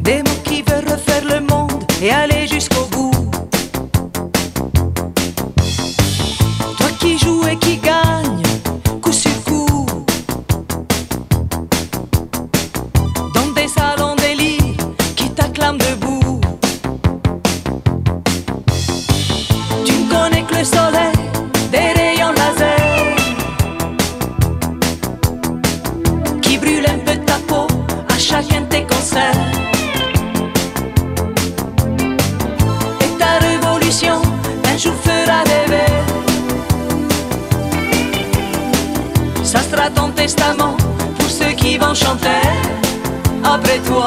Des mots qui veulent refaire le monde et aller jusqu'au bout. Toi qui joues et qui gagne, coup sur coup. Dans des salons, des qui t'acclament debout. Tu ne connais que le soleil, des rayons laser. qui brûle un peu ta peau à chacun de tes concerts. sera ton testament pour ceux qui vont chanter après toi.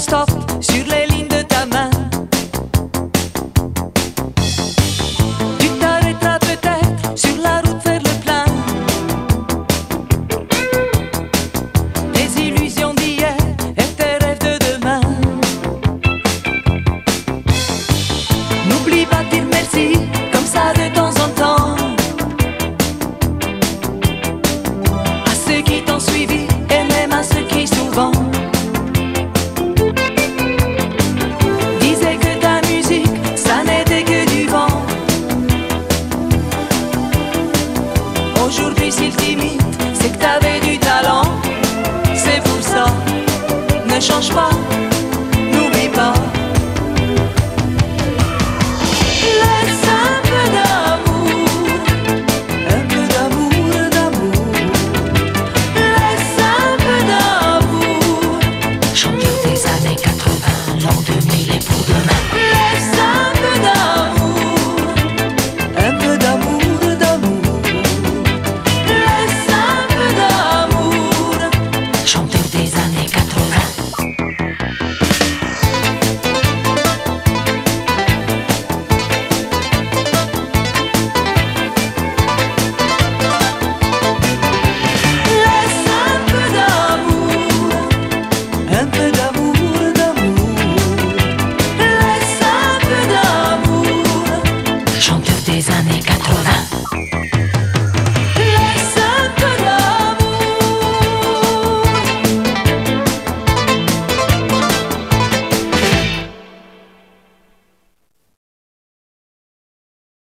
stad, Zuidleven. si timide, c'est que t'avais du talent. C'est pour ça, ne change pas.